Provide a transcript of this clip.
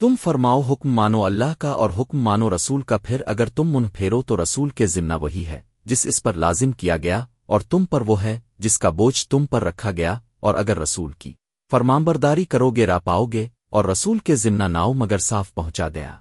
تم فرماؤ حکم مانو اللہ کا اور حکم مانو رسول کا، پھر اگر تم من پھیرو تو رسول کے ذمہ وہی ہے، جس اس پر لازم کیا گیا اور تم پر وہ ہے، جس کا بوجھ تم پر رکھا گیا اور اگر رسول کی فرمانبرداری کرو گے را پاؤ گے اور رسول کے ذمہ ناؤ مگر صاف پہنچا دیا۔